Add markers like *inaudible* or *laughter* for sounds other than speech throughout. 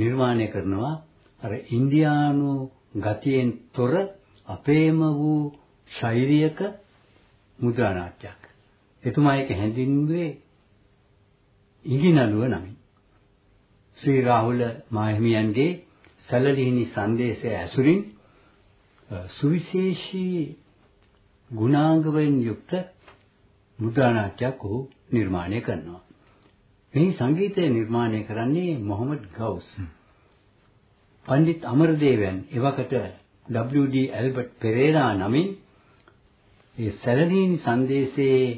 නිර්මාණය කරනවා අර ඉන්දියානු ගතියෙන් තොර අපේම වූ ශෛලියක මුද්‍රා නාට්‍යයක්. එතුමා ඒක හැඳින්වුවේ ඉඟිනලුව නමින්. ශ්‍රී රාහුල මාහිමියන්ගේ සැලලිහිණි සංදේශය ඇසුරින් සුවිශේෂී ගුණාංග වලින් යුක්ත මුද්‍රා නාට්‍යයක් ඔහු නිර්මාණය කරනවා. මේ සංගීතය නිර්මාණය කරන්නේ මොහමඩ් ගවුස්. පණ්ඩිත් අමරදේවයන් එවකට WD ඇල්බර්ට් පෙරේරා නමින් ඒ සැලලීන් සංදේශයේ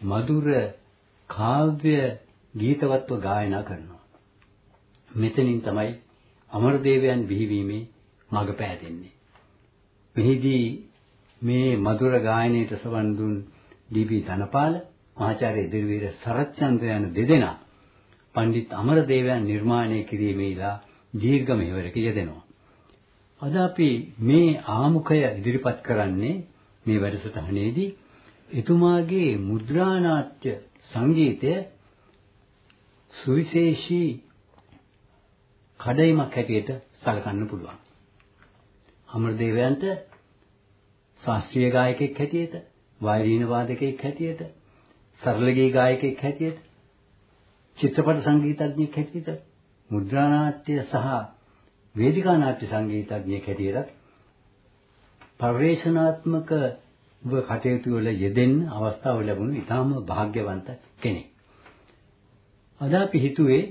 මధుර කාව්‍ය ගීතවත්ව ගායනා කරනවා. මෙතනින් තමයි අමරදේවයන් බිහිවීමේ මඟ පෑදෙන්නේ. මෙහිදී මේ මధుර ගායනයට සවන් දුන් ඩී.බී. ධනපාල මහාචාර්ය දිරවීර සරච්චන්ද්‍ර යන දෙදෙනා පණ්ඩිත් අමරදේවයන් නිර්මාණය කිරීමේලා දීර්ඝ මෙහෙවරක යෙදෙනවා. අද අපි මේ ආමුඛය ඉදිරිපත් කරන්නේ මේ වැඩසටහනේදී එතුමාගේ මුද්‍රා නාට්‍ය සංගීතය සුවිශේෂී කඩයිමක් හැටියට සලකන්න පුළුවන්. අමරදේවයන්ට ශාස්ත්‍රීය ගායකයෙක් හැටියට, වයලීන වාදකයෙක් හැටියට, සරලගී ගායකයෙක් හැටියට, චිත්‍රපට සංගීතඥයෙක් හැටියට, මුද්‍රා නාට්‍ය සහ වේදිකා නාට්‍ය සංගීතඥයෙක් හැටියට පරිවේශනාත්මක කටයුතු වල යෙදෙන්න අවස්ථාව ලැබුණු ඉතාම වාග්යවන්ත කෙනෙක්. අද අපි හිතුවේ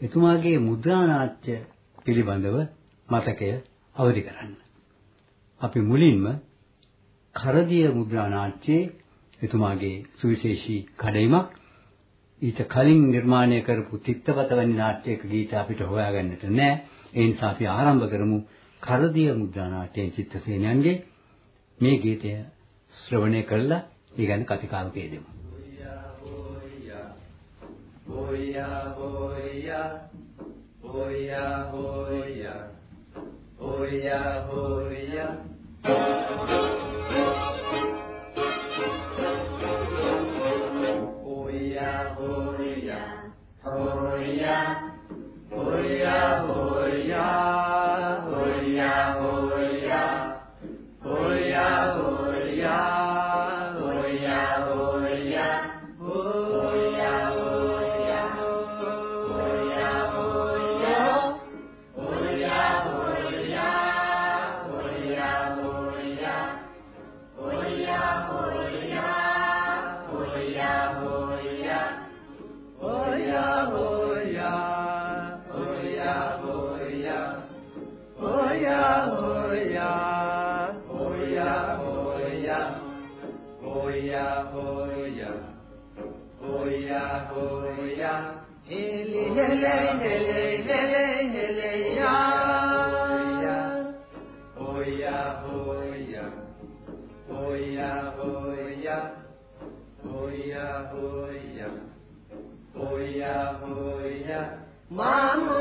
එතුමාගේ මුද්‍රා නාට්‍ය පිළිබඳව මතකය අවදි කරන්න. අපි මුලින්ම කරදිය මුද්‍රා නාට්‍යයේ එතුමාගේ සුවිශේෂී කඩයිමක් ඊට කලින් නිර්මාණය කරපු තිත්තපත වැනි නාට්‍යයක ගීත අපිට හොයාගන්නට නෑ. ඒ නිසා අපි ආරම්භ කරමු කරදිය මුද්‍රා නාට්‍යයේ චිත්තසේනයන්ගේ මේ ගීතය ශ්‍රවණය කළා ඒ ගැන කතිකාවක යෙදෙමු. Hoya, hoya, hoya, hoya, hoya. Hoya, Mama.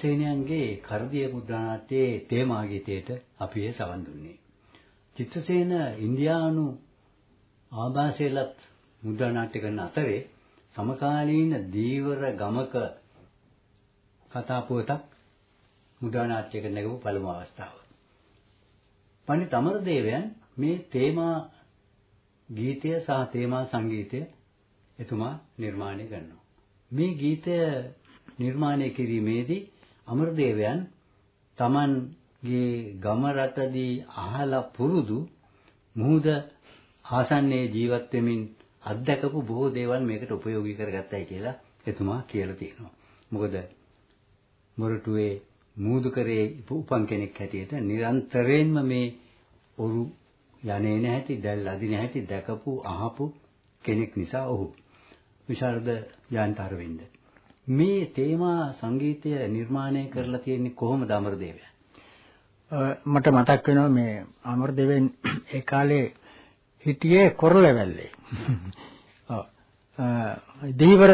චිත්‍රසේනයන්ගේ කරදිය මුද්‍රානාට්‍යයේ තේමා ගීතයට අපි ඒ සවන් දුන්නේ. චිත්‍රසේන ඉන්දියානු ආభాසයලත් මුද්‍රානාට්‍ය කරන අතරේ සමකාලීන දීවර ගමක කතා පුවතක් මුද්‍රානාට්‍යයක නැගපු පළමු අවස්ථාව. පණ්ඩිත අමරදේවයන් මේ තේමා ගීතය සහ තේමා සංගීතය එතුමා නිර්මාණය කරනවා. මේ ගීතය නිර්මාණය කිරීමේදී අමරදේවයන් Tamanගේ ගම රටදී අහලා පුරුදු මුහුද ආසන්නයේ ජීවත් වෙමින් අත්දකපු බොහෝ දේවල් මේකට ප්‍රයෝගී කරගත්තයි කියලා එතුමා කියලා තියෙනවා. මොකද මොරටුවේ මූදුකරේ උපන් කෙනෙක් හැටියට නිරන්තරයෙන්ම මේ ඔරු යන්නේ නැහැටි දැල් අදින හැටි දැකපු අහපු කෙනෙක් නිසා ඔහු විශාරද යාන්තර වෙන්න. මේ තේමා සංගීතය නිර්මාණය කරලා තියෙන්නේ කොහොමද අමරදේවයන්? මට මතක් වෙනවා මේ අමරදේවයන් ඒ කාලේ හිටියේ කොරළවැල්ලේ. *laughs* ඔව්. දීවර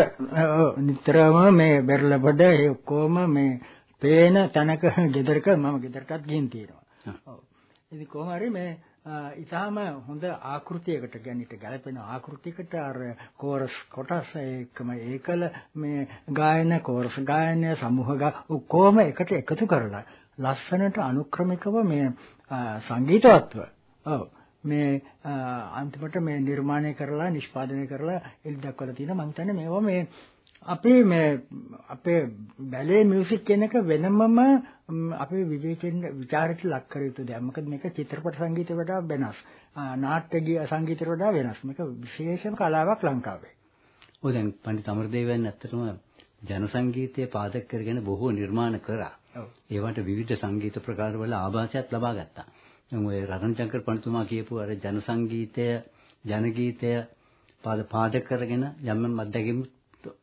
නිතරම මේ බෙරළබඩ ඒ ඔක්කොම මේ පේන තැනක ගෙදරක මම ගෙදරටත් ගිහින් තියෙනවා. ඔව්. ඉතින් කොහොම හරි මේ ඊටාම හොඳ ආකෘතියකට ගැනිට ගැලපෙන ආකෘතියකට අර කෝරස් කොටස් ඒකම ඒකල මේ ගායන කෝරස් ගායන සමූහ ඔක්කොම එකට එකතු කරලා ලස්සනට අනුක්‍රමිකව මේ සංගීතවත්ව. ඔව්. මේ අන්තිමට මේ නිර්මාණය කරලා නිෂ්පාදනය කරලා එළි දක්වලා තියෙනවා. මම හිතන්නේ මේවා මේ අපි මේ අපේ බැලේ මියුසික් කියන එක වෙනමම අපේ විවේචන ਵਿਚාරයට ලක් කර යුතු දෙයක්. මොකද මේක චිත්‍රපට සංගීතයට වඩා වෙනස්. නාට්‍ය සංගීතයට වඩා වෙනස්. මේක විශේෂම කලාවක් ලංකාවේ. ඔය දැන් පණ්ඩිත අමරදේවයන් ඇත්තටම ජන සංගීතය පාදක කරගෙන බොහෝ නිර්මාණ කරා. ඒවට විවිධ සංගීත ප්‍රකාරවල ආభాසයක් ලබා ගත්තා. දැන් ඔය රතන චංකර් පණිතුමා කියපු අර ජන සංගීතය, ජන ගීතය පාද පාදක කරගෙන යම් යම් අත්දැකීම්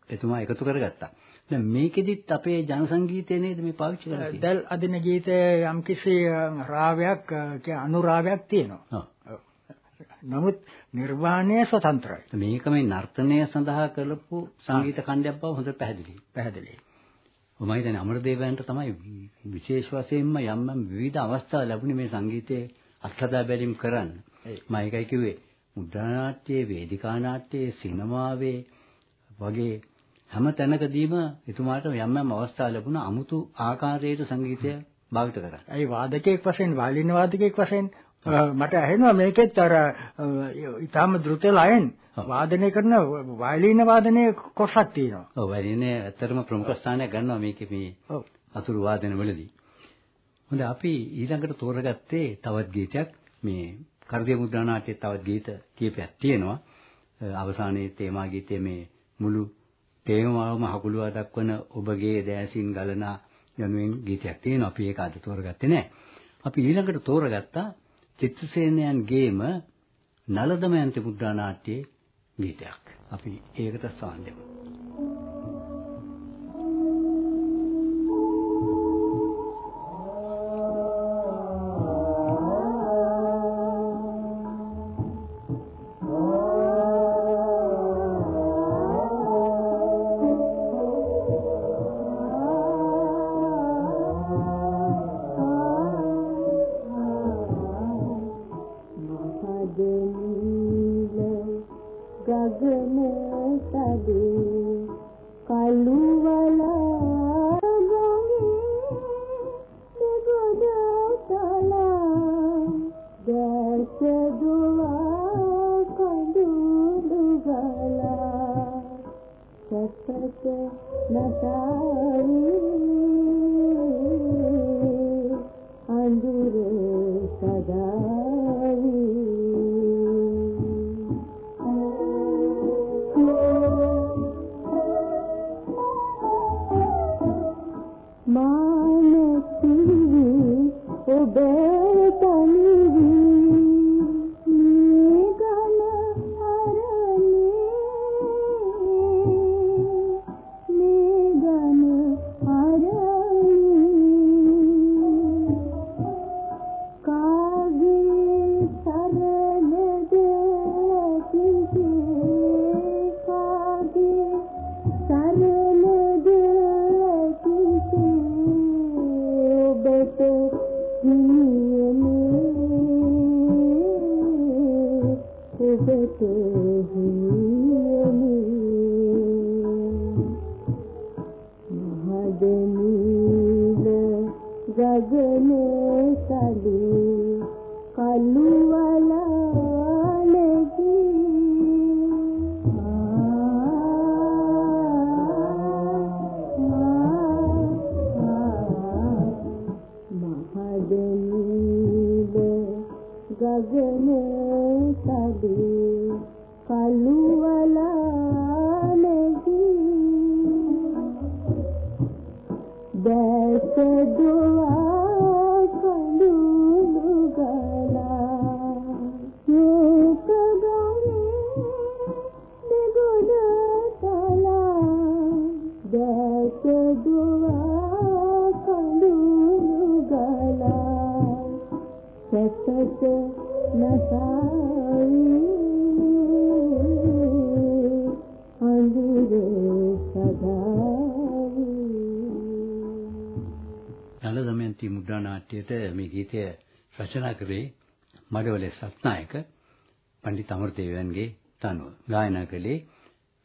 එතුමා එකතු කරගත්තා. දැන් මේකෙදිත් අපේ ජන සංගීතය නේද මේ පාවිච්චි කරලා තියෙන්නේ. දැල් අදින ගීතයේ යම්කිසි රාවයක් අනුරාවයක් තියෙනවා. නමුත් නිර්වාණය ස්වතන්ත්‍රයි. මේක මේ නර්තනය සඳහා කරපු සංගීත කණ්ඩයක් බව හොඳට පැහැදිලි. පැහැදිලි. මම හිතන්නේ අමරදේවයන්ට තමයි විශේෂ වශයෙන්ම යම් යම් විවිධ අවස්ථා ලැබුණේ මේ සංගීතයේ අත්හදා බැලීම් කරන්න. මම ඒකයි කිව්වේ මුද්‍රා නාට්‍යයේ, වේදිකා නාට්‍යයේ, සිනමාවේ වගේ හැම තැනකදීම එතුමාට යම් යම් අවස්ථා ලැබුණා අමුතු ආකාරයකට සංගීතය භාවිත කරා. ඒ වාදකයෙක් වශයෙන් වයලින් වාදකයෙක් වශයෙන් මට ඇහෙනවා මේකෙත් අර ඊටාම ද්‍රුත ලයෙන් වාදනය කරන වයලින් වාදනයේ කොටසක් තියෙනවා. ඔව් වයලිනේ ඇත්තටම ප්‍රමුඛ ස්ථානයක් ගන්නවා මේකේ මේ අතුරු වාදන වලදී. හොඳ අපි ඊළඟට තෝරගත්තේ තවත් ගීතයක් මේ කරදිය මුද්‍රා නාට්‍යයේ තවත් ගීත කීපයක් තියෙනවා. අවසානයේ තේමා ගීතයේ මේ මුළු තේමාවම හකුලුවා දක්වන ඔබගේ දෑසින් ගලනා යනුවෙන් ගීතයක් තියෙනවා. අපි ඒක අද තෝරගත්තේ නැහැ. අපි ඊළඟට තෝරගත්තා චිත්‍රසේනයන් ගේම නලදමයන්ති මුද්‍රා නාට්‍යයේ ගීතයක්. අපි ඒකට සාන් නල ගීතය රචනා කරේ මඩවල සත්නායක පණ්ඩිත අමරදේවයන්ගේ තනුව. ගායනා කළේ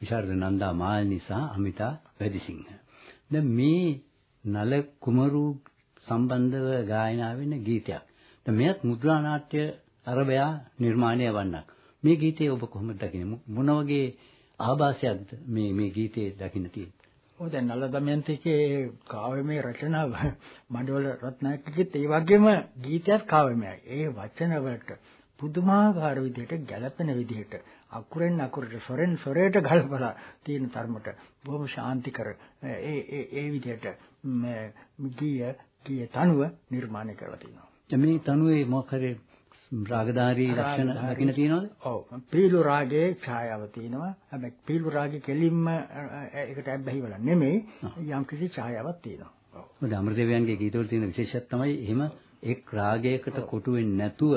විශාරද නන්දා මාල්නි සහ අමිතා වැඩිසිංහ. දැන් මේ නල කුමරු සම්බන්ධව ගායනා වෙන ගීතයක්. දැන් මෙයත් මුද්‍රා නාට්‍ය අරබයා නිර්මාණය වන්නක්. මේ ගීතය ඔබ කොහොමද දකින්නේ? මොන වගේ ආభాසයක්ද මේ මේ ගීතයේ දකින්න තියෙන්නේ? ඔය දැන් නල දමයන්තිකේ කාව්‍යමය රචනාව මඩවල රත්නායකගෙත් ඒ වගේම ගීතයත් කාව්‍යමයයි. ඒ වචන වලට පුදුමාකාර විදිහට ගැළපෙන විදිහට අකුරෙන් අකුරට සොරෙන් සොරේට ගලපලා තියෙන තරමට බොහොම ශාන්තිකර ඒ ඒ ඒ විදිහට ගීය ගීය තනුව නිර්මාණය කරලා තිනවා. මේ තනුවේ මොකක් හරි රාගධාරී ලක්ෂණ දකින්න තියෙනවද? ඔව්. පීලු රාගයේ ඡායාව තියෙනවා. හැබැයි පීලු රාගේ කෙලින්ම ඒකට ඇබ්බැහි වල නෙමෙයි යම් කිසි ඡායාවක් තියෙනවා. ඔව්. මොකද අමරදේවයන්ගේ ගීතවල තියෙන විශේෂයක් තමයි එහෙම එක් රාගයකට කොටු වෙන්නේ නැතුව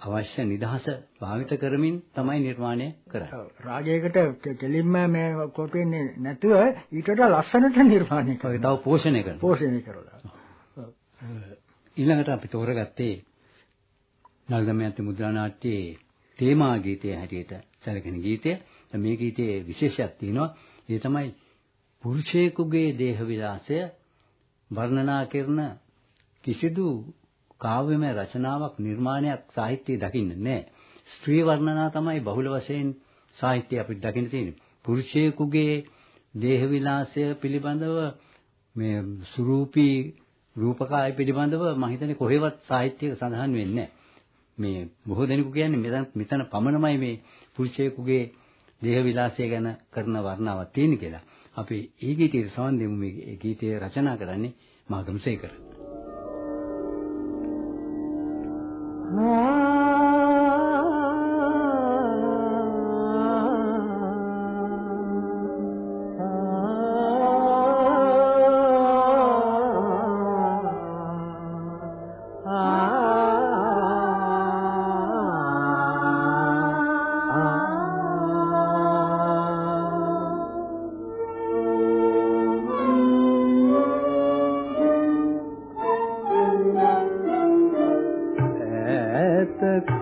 අවශ්‍ය නිදහස භාවිත කරමින් තමයි නිර්මාණය කරන්නේ. ඔව්. රාගයකට කෙලින්ම මේ කොටු වෙන්නේ නැතුව ඊට වඩා ලස්සනට නිර්මාණය කරනවා. තව පෝෂණය කරනවා. පෝෂණය කරලා. ඊළඟට අපි තෝරගත්තේ නල්දමයන්ති මුද්‍රා නාට්‍යයේ තේමා ගීතය හැටියට සැලකෙන ගීතය. මේ ගීතයේ විශේෂයක් තියෙනවා. ඒ තමයි පුරුෂයෙකුගේ දේහ විලාසය වර්ණනා කරන කිසිදු කාව්‍යමය රචනාවක් නිර්මාණයක් සාහිත්‍යයේ දකින්න නැහැ. ස්ත්‍රී වර්ණනා තමයි බහුල වශයෙන් සාහිත්‍යය අපිට දකින්න තියෙන්නේ. පුරුෂයෙකුගේ දේහ විලාසය පිළිබඳව මේ සුරූපී රූපකාය පිළිබඳව මම හිතන්නේ කොහෙවත් සාහිත්‍යයක සඳහන් වෙන්නේ නැහැ. මේ බොහෝ දෙනෙකු කියන්නේ මෙතන මෙතන පමණමයි මේ පුරුෂයෙකුගේ දේහ විලාසය ගැන කරන වර්ණාවක් තියෙන කියලා. අපි ඒ ගීතයේ සමන් දෙමු මේ ගීතය රචනා කරන්නේ මාගම්සේකර. ආ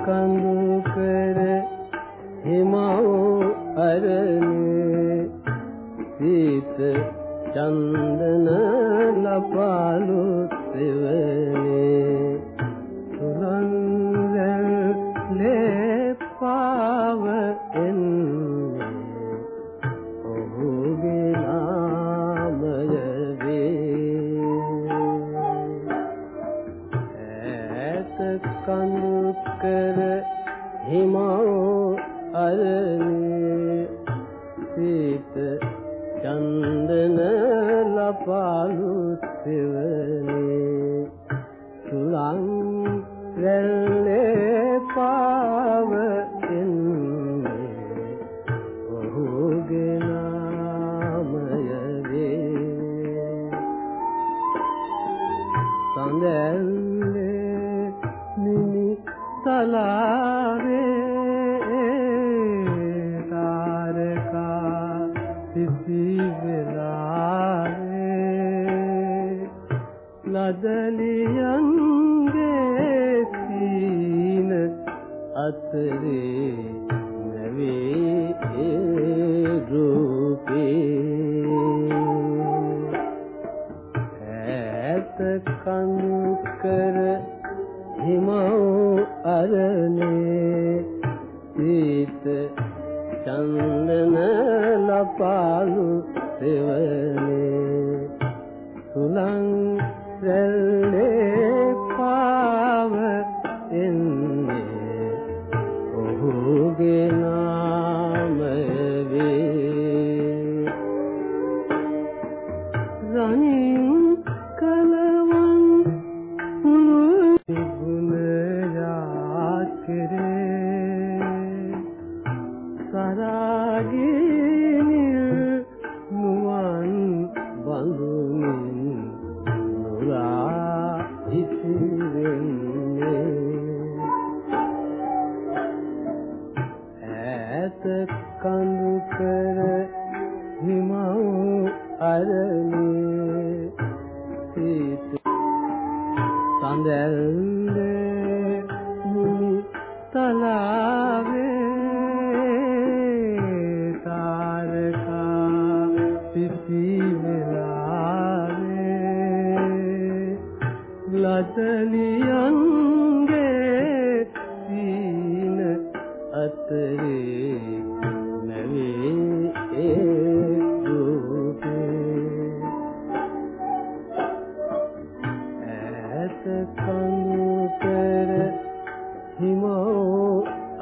buscando අරනේ සීත චන්දන ලපාලු සෙවනේ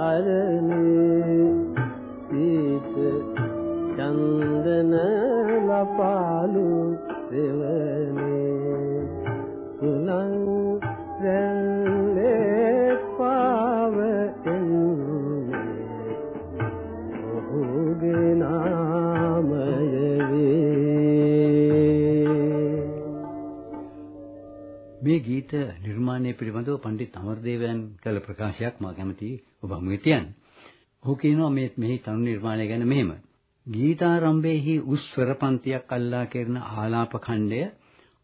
අරනේ නිර්මාණය පිළිබඳව පණ්ඩිත අමරදේවයන් කළ ප්‍රකාශයක් මා කැමතියි ඔබ හමුවේ තියන්න. ඔහු කියනවා මේ මෙහි තනු නිර්මාණය ගැන මෙහෙම. ගීතාරම්භයේහි උස් ස්වරපන්තියක් අල්ලා කෙරෙන ආලාප ඛණ්ඩය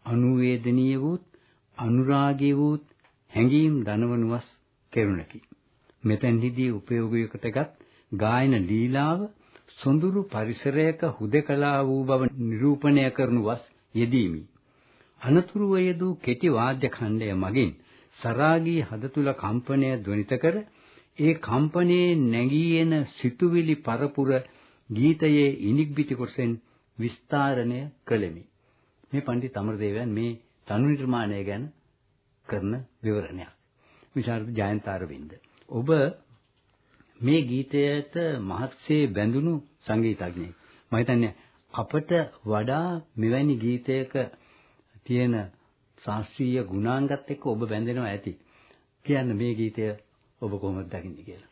අනුවේදනීය වූත් අනුරාගී වූත් හැඟීම් දනවනුවස් කෙරුණකි. මෙතෙන්හිදී උපයෝගයකටගත් ගායන ලීලාව සොඳුරු පරිසරයක හුදකලා වූ බව නිරූපණය කරනුවස් යෙදීමි. අනතුරුව යෙදූ කෙටි වාද්‍ය ඛණ්ඩය මගින් සරාගී හද තුල කම්පනය ධ්වනිත කර ඒ කම්පනයේ නැගී එන සිතුවිලි පරපුර ගීතයේ ඉනික් පිටි කොටසෙන් විස්තරණය කළෙමි. මේ පණ්ඩිත අමරදේවයන් මේ තනු නිර්මාණය ගැන කරන විවරණයක්. විශාරද ජයන්ත අරවින්ද. ඔබ මේ ගීතයට මහත්සේ බැඳුණු සංගීතඥයෙක්. මම හිතන්නේ අපට වඩා මෙවැනි ගීතයක තියෙන ශාස්ත්‍රීය ගුණාංගත් එක්ක ඔබ බැඳෙනවා ඇති. කියන්න මේ ගීතය ඔබ කොහොමද දකින්නේ කියලා.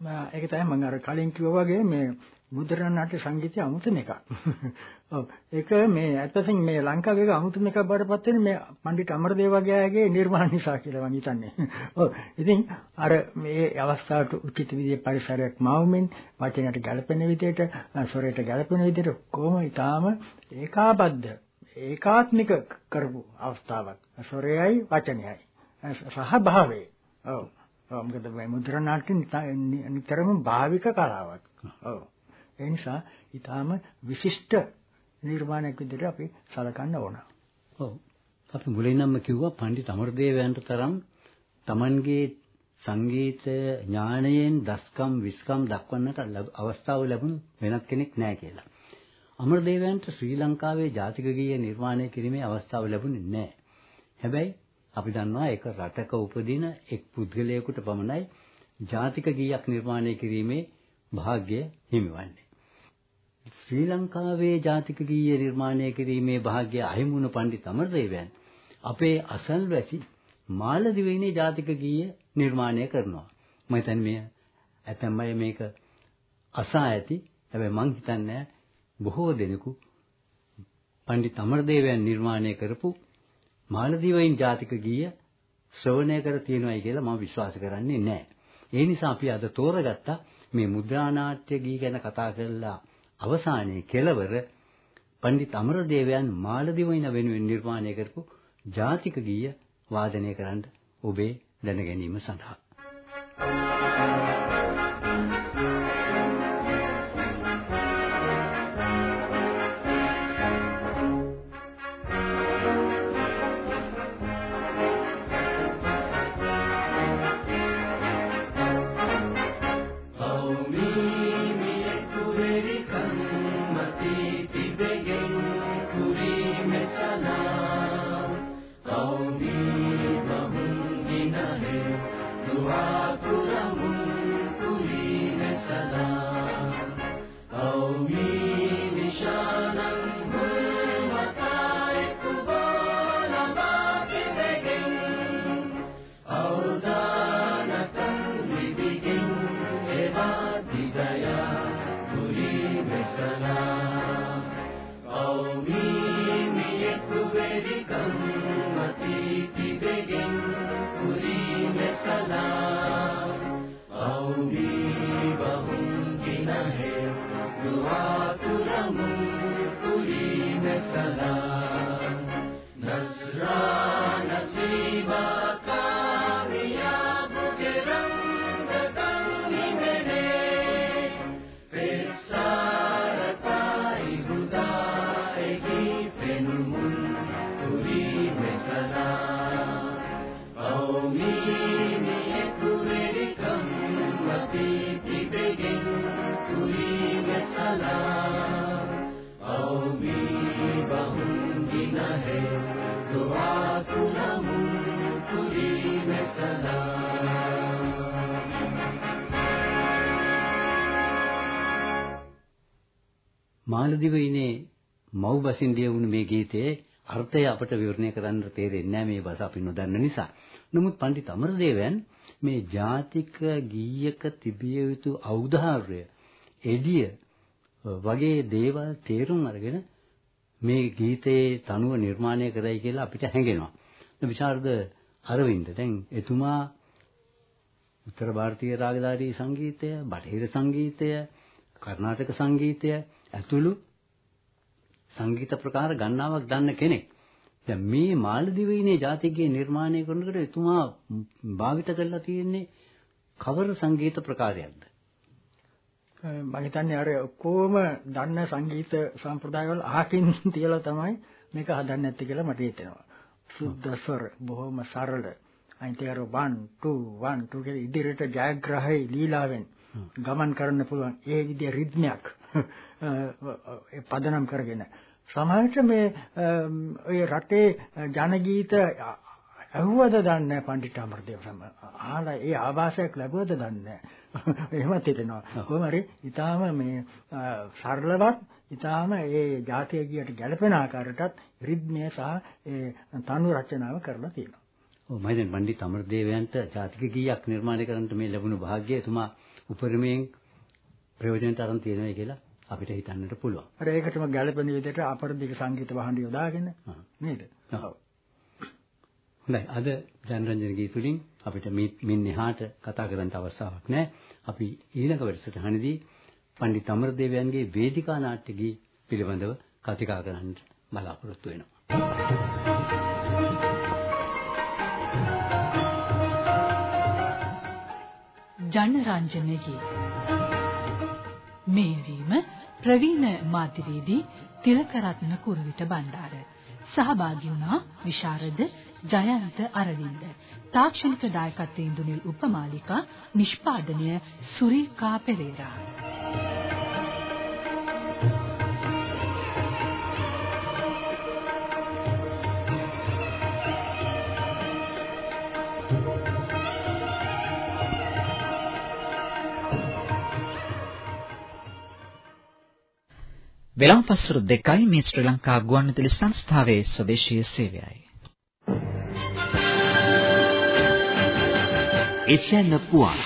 මම ඒක තමයි මම අර කලින් කිව්වා වගේ මේ මුද්‍රණ නාට්‍ය සංගීතය අමුතුම එකක්. *laughs* ඔව් ඒක මේ ඇත්තටම මේ ලංකාවේ අමුතුම එකක් බඩපත් වෙන මේ පණ්ඩිත අමරදේව වගේගේ නිර්මාණ නිසා කියලා මම හිතන්නේ. *laughs* ඔව් ඉතින් අර මේ අවස්ථාවට උචිත විදිහේ පරිසරයක් මාවුමින් වචනයට ගැලපෙන විදිහට ස්වරයට ගැලපෙන විදිහට කොහොම ඊටාම ඒකාබද්ධ ඒකාත්මික කරපු අවස්ථාවක්. ස්වරයයි වචනයයි සහභාවයේ. ඔව්. ඔව් මොකද මේ මුද්‍රණ නාට්‍ය නිතරම භාවික කලාවක්. ඔව්. ඒ නිසා ඊටාම විශිෂ්ට නිර්මාණයක් විදිහට අපි සලකන්න ඕන. ඔව්. අපි මුලින්ම කිව්වා පණ්ඩිත අමරදේවයන්ට තරම් Tamanගේ සංගීත ඥාණයෙන් දස්කම් විස්කම් දක්වන්නට අවස්ථාව ලැබුණු වෙනත් කෙනෙක් නැහැ කියලා. අමරදේවයන්ට ශ්‍රී ලංකාවේ ජාතික ගීය නිර්මාණය කිරීමේ අවස්ථාව ලැබුණේ නැහැ. හැබැයි අපි දන්නවා ඒක රටක උපදින එක් පුද්ගලයෙකුට පමණයි ජාතික ගීයක් නිර්මාණය කිරීමේ වාග්ය හිමිවන්නේ. ශ්‍රී ලංකාවේ ජාතික ගීය නිර්මාණය කිරීමේ වාග්ය අහිමුණු පණ්ඩිත අමරදේවයන් අපේ අසල්වැසි මාලදිවයිනේ ජාතික ගීය නිර්මාණය කරනවා. මම හිතන්නේ මේ ඇතැම් අය මේක අසා ඇති. හැබැයි මං හිතන්නේ බොහෝ දෙනෙකු පණ්ඩිත අමරදේවයන් නිර්මාණය කරපු මාලදිවයින් ජාතික ගීය ශ්‍රවණය කර තියෙනවායි කියලා මම විශ්වාස කරන්නේ නැහැ. ඒ නිසා අපි අද තෝරගත්ත මේ මුද්‍රානාට්‍ය ගී ගැන කතා කරලා අවසානයේ කෙලවර පණ්ඩිත අමරදේවයන් මාලදිවයින වෙනුවෙන් නිර්මාණය කරපු ජාතික ගීය වාදනය කරන්න ඔබේ දැන ගැනීම සඳහා මාලදිවයිනේ මව් බසින් ලියවුණු මේ ගීතයේ අර්ථය අපට විවරණය කරන්න තේරෙන්නේ නැහැ මේ භාෂාව අපි නොදන්න නිසා. නමුත් පඬිත් අමරදේවයන් මේ ජාතික ගීයක තිබිය යුතු ඖදාර්ය එළිය වගේ දේවල් තේරුම් අරගෙන මේ ගීතයේ තනුව නිර්මාණය කරයි කියලා අපිට හැඟෙනවා. විශාරද අරවින්ද දැන් එතුමා උත්තර ಭಾರತೀಯ රාගධාරී සංගීතය, බටහිර සංගීතය, කර්ණාටක සංගීතය ඇතුළු සංගීත ප්‍රකාර ගණනාවක් දන්න කෙනෙක්. දැන් මේ මාලදිවයිනේ ජාතිකයේ නිර්මාණය කරනකොට එතුමා භාවිත කරලා තියෙන්නේ කවර සංගීත ප්‍රකාරයක්ද? මම හිතන්නේ අර ඔක්කොම දන්න සංගීත සම්ප්‍රදායවල අහකින් *laughs* තියලා තමයි මේක හදන්නේ නැත්තේ කියලා මට හිතෙනවා. සුද්ධ ස්වර බොහොම සරල. අනිත් අර 1 2 1 2 කියලා ඉදිරියට ජයග්‍රහයි ලීලාවෙන් ගමන් කරන්න පුළුවන් ඒ විදිහේ රිද්මයක් *laughs* පදනම් කරගෙන. සමහරට මේ ඔය රටේ ජනගීත ඇහුවද දන්නේ පණ්ඩිත අමරදේව සම ආලා ඒ ආభాසයක් ලැබුවද දන්නේ *laughs* එහෙමත් හිතෙනවා. කොහොම හරි ඊටාම මේ සරලවත් ඊටාම ඒ ජාතිය ගියට ගැළපෙන ආකාරයටත් රිද්මය සහ ඒ තනු රචනාව කරලා තියෙනවා. ඔව් මම දැන් පණ්ඩිත අමරදේවයන්ට ජාතික ගීයක් නිර්මාණය කරන්නට මේ ලැබුණු වාග්ය එතුමා උපරිමයෙන් ප්‍රයෝජනට අරන් තියෙනවා කියලා අපිට හිතන්නට පුළුවන්. අර ඒකටම ගැළපෙන විදිහට අපරදිග සංගීත භාණ්ඩ යොදාගෙන නේද? ඔව්. හොඳයි අද ජනරන්ජන ගී තුලින් අපිට මින් එහාට කතා කරන්න අවස්ථාවක් නැහැ. අපි ඊළඟ වැඩසටහනේදී පණ්ඩිත අමරදේවයන්ගේ වේදිකා නාට්‍ය ගී පිළිබඳව කතිකා කරන්න බලාපොරොත්තු වෙනවා. ජනරන්ජනගේ මේවීම ප්‍රවීණ මාධ්‍යවේදී තිලකරත්න කුරුවිට බණ්ඩාර. සහභාගී වුණා විශාරද ජයන්ත අරවින්ද. තාක්ෂණික දායකත්වයෙන් දුනිල් උපමාලිකා නිෂ්පාදනය සුරීකා පෙරේරා. වෙලාපස්සර දෙකයි මේ ශ්‍රී ලංකා ගුවන්විදුලි සංස්ථාවේ ස්වදේශීය සේවයයි. එෂැන්න පුවන්